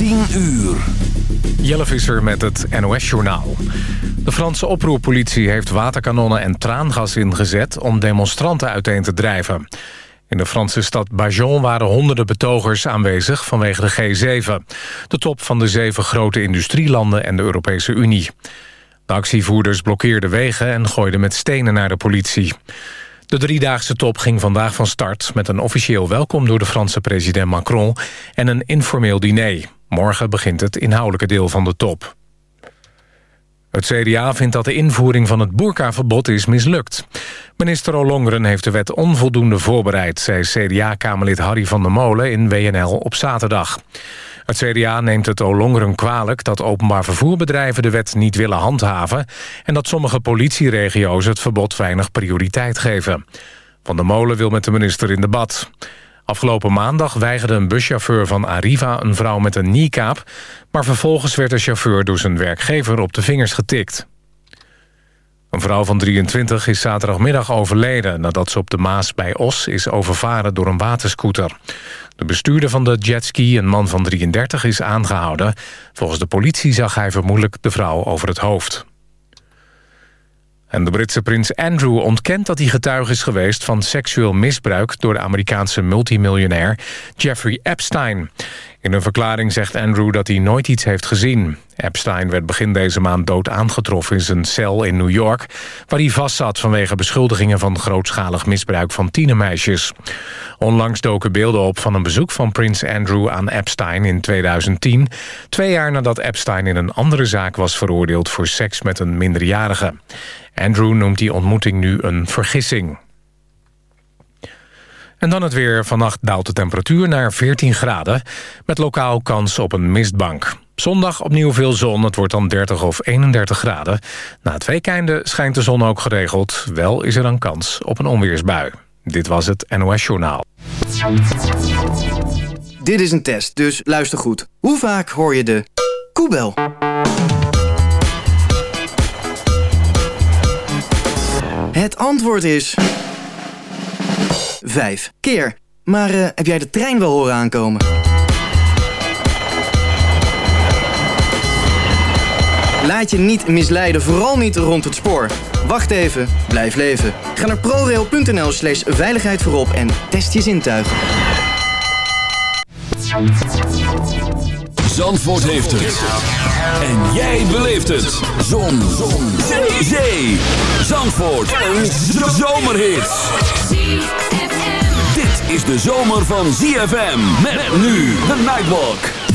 10 uur. Jelle Visser met het NOS-journaal. De Franse oproerpolitie heeft waterkanonnen en traangas ingezet... om demonstranten uiteen te drijven. In de Franse stad Bajon waren honderden betogers aanwezig vanwege de G7. De top van de zeven grote industrielanden en de Europese Unie. De actievoerders blokkeerden wegen en gooiden met stenen naar de politie. De driedaagse top ging vandaag van start... met een officieel welkom door de Franse president Macron... en een informeel diner. Morgen begint het inhoudelijke deel van de top. Het CDA vindt dat de invoering van het boerkaverbod is mislukt. Minister Olongren heeft de wet onvoldoende voorbereid... zei CDA-kamerlid Harry van der Molen in WNL op zaterdag. Het CDA neemt het Olongren kwalijk dat openbaar vervoerbedrijven de wet niet willen handhaven... en dat sommige politieregio's het verbod weinig prioriteit geven. Van der Molen wil met de minister in debat. Afgelopen maandag weigerde een buschauffeur van Arriva een vrouw met een kneecap... maar vervolgens werd de chauffeur door zijn werkgever op de vingers getikt. Een vrouw van 23 is zaterdagmiddag overleden... nadat ze op de Maas bij Os is overvaren door een waterscooter. De bestuurder van de jetski, een man van 33, is aangehouden. Volgens de politie zag hij vermoedelijk de vrouw over het hoofd. En de Britse prins Andrew ontkent dat hij getuige is geweest... van seksueel misbruik door de Amerikaanse multimiljonair Jeffrey Epstein. In een verklaring zegt Andrew dat hij nooit iets heeft gezien. Epstein werd begin deze maand dood aangetroffen in zijn cel in New York... waar hij vastzat vanwege beschuldigingen van grootschalig misbruik van tienermeisjes. Onlangs doken beelden op van een bezoek van prins Andrew aan Epstein in 2010... twee jaar nadat Epstein in een andere zaak was veroordeeld voor seks met een minderjarige. Andrew noemt die ontmoeting nu een vergissing. En dan het weer. Vannacht daalt de temperatuur naar 14 graden... met lokaal kans op een mistbank. Zondag opnieuw veel zon, het wordt dan 30 of 31 graden. Na het weekende schijnt de zon ook geregeld. Wel is er een kans op een onweersbui. Dit was het NOS Journaal. Dit is een test, dus luister goed. Hoe vaak hoor je de koebel? Het antwoord is... Vijf keer. Maar uh, heb jij de trein wel horen aankomen? Laat je niet misleiden, vooral niet rond het spoor. Wacht even, blijf leven. Ga naar prorail.nl slash veiligheid voorop en test je zintuigen. Zandvoort heeft het. En jij beleeft het. Zon. Zon. Zee. Zandvoort. Een zomerhit. Dit is de zomer van ZFM. Met nu de Nightwalk.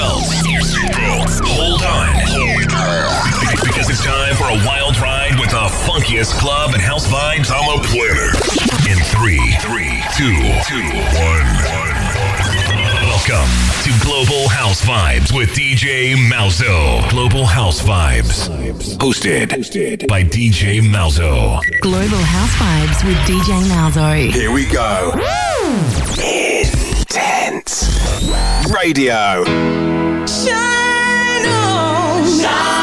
Fasten your seatbelts. Hold on. Because it's time for a wild ride with the funkiest club and house vibes on the planet. In 3, 3, 2, 2, 1. Welcome to Global House Vibes with DJ Malzo. Global House Vibes. Hosted, by DJ Malzo. Global House Vibes with DJ Malzo. Here we go. Intense. Radio. Shine on. Shine.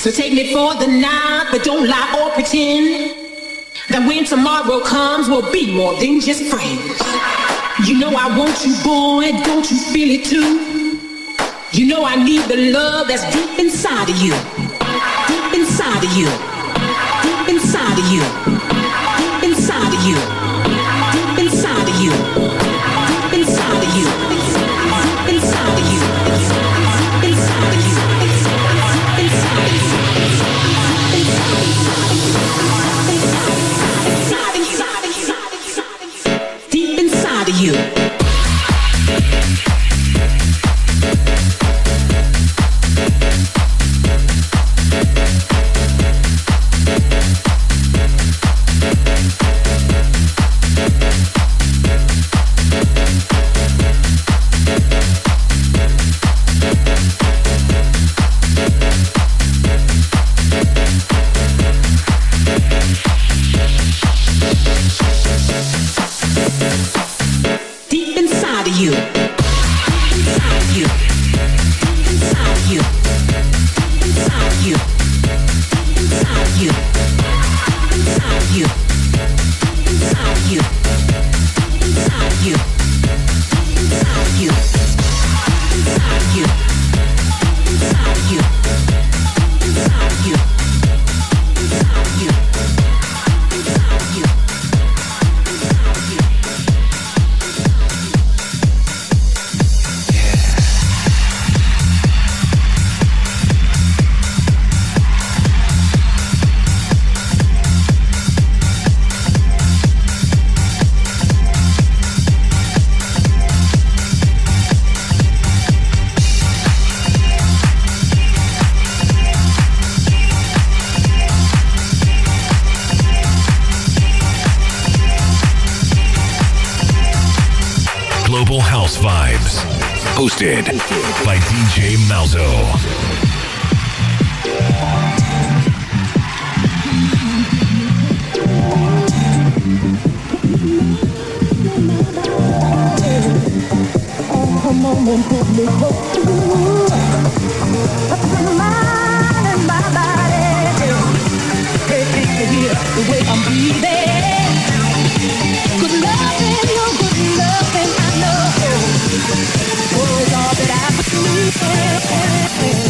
So take me for the night, but don't lie or pretend that when tomorrow comes, we'll be more than just friends. You know I want you, boy, don't you feel it too? You know I need the love that's deep inside of you, deep inside of you, deep inside of you, deep inside of you. hosted by DJ Malzo. and put my mind and my body. Take it here the way I'm being. Yeah.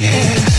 Yeah.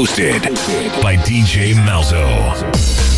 Hosted by DJ Malzo.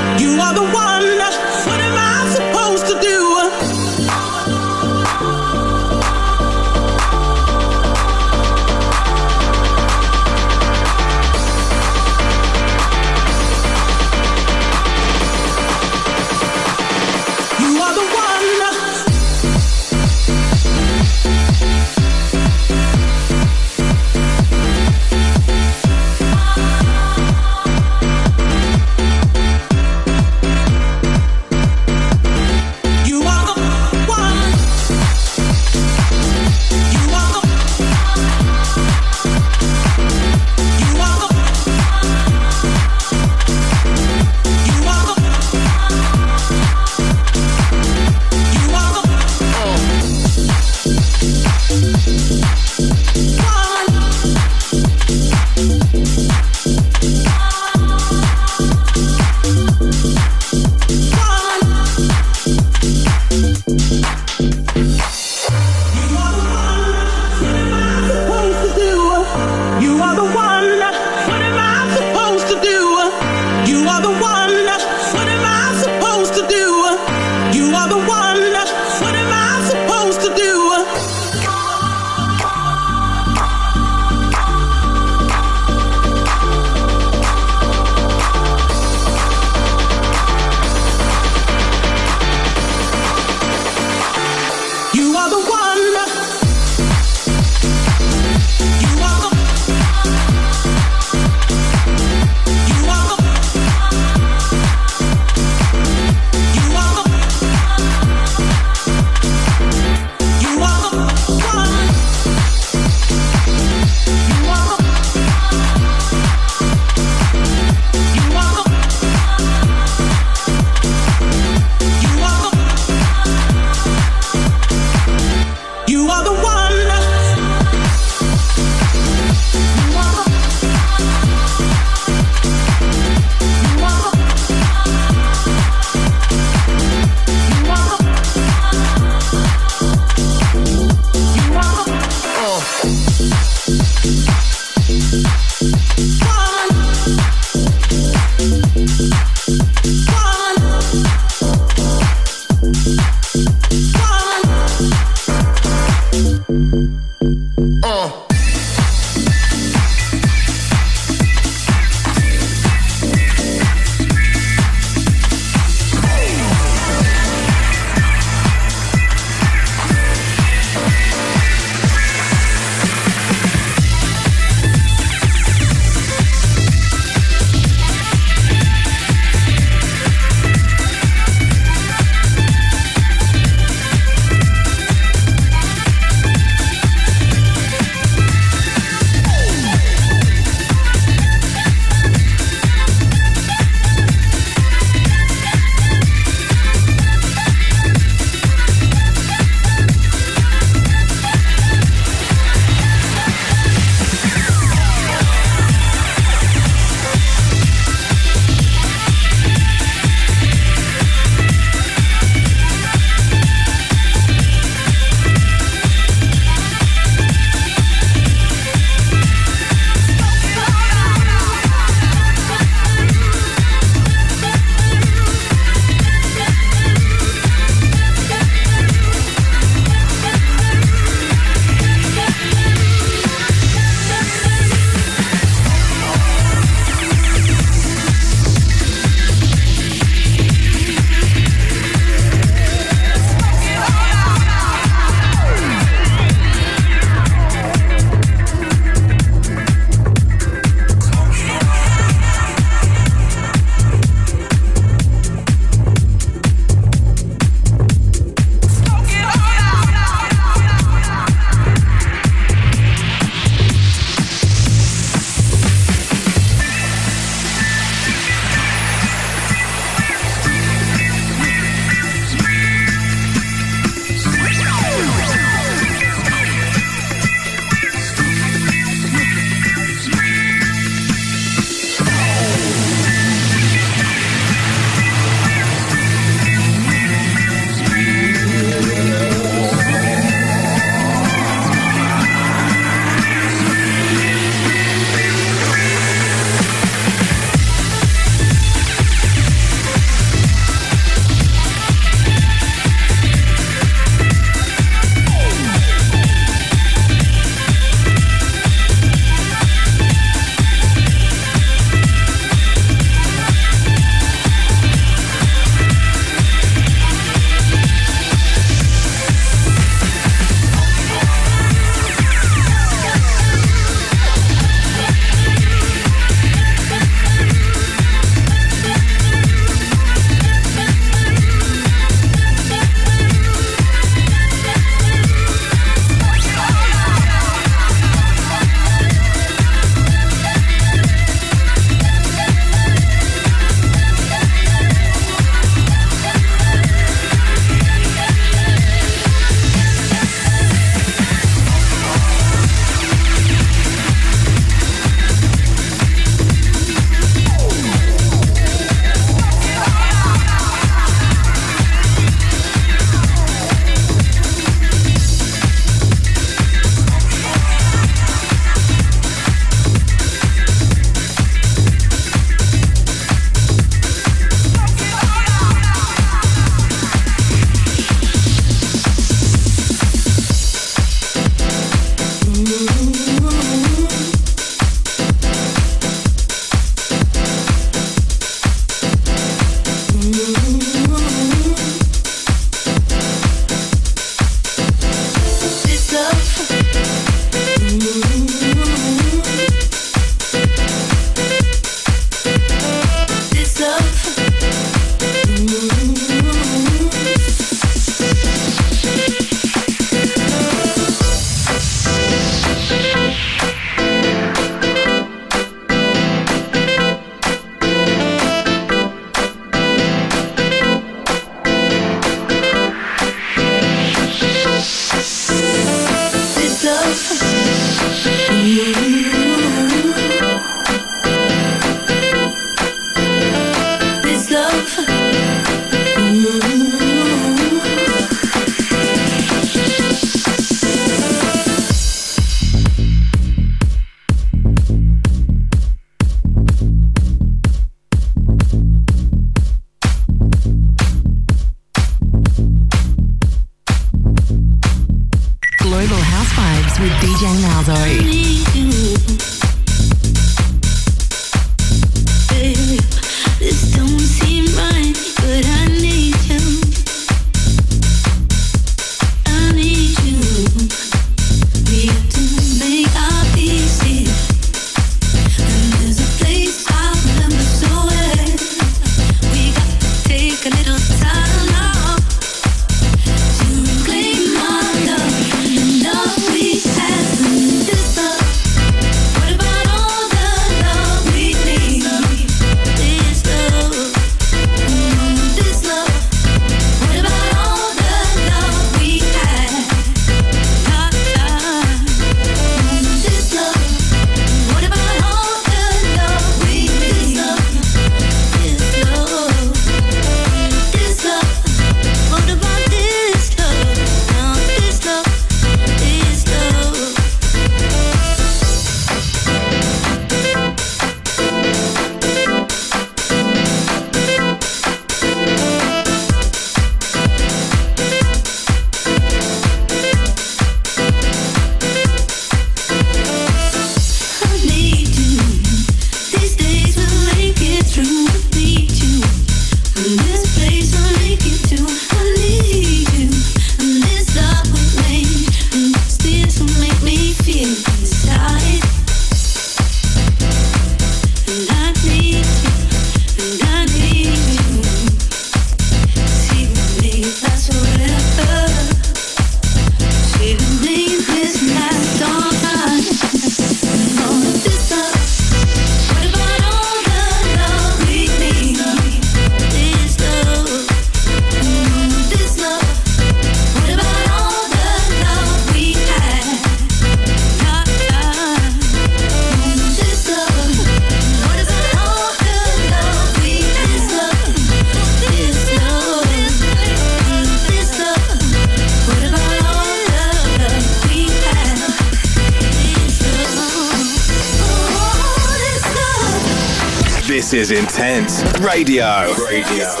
Radio. Radio.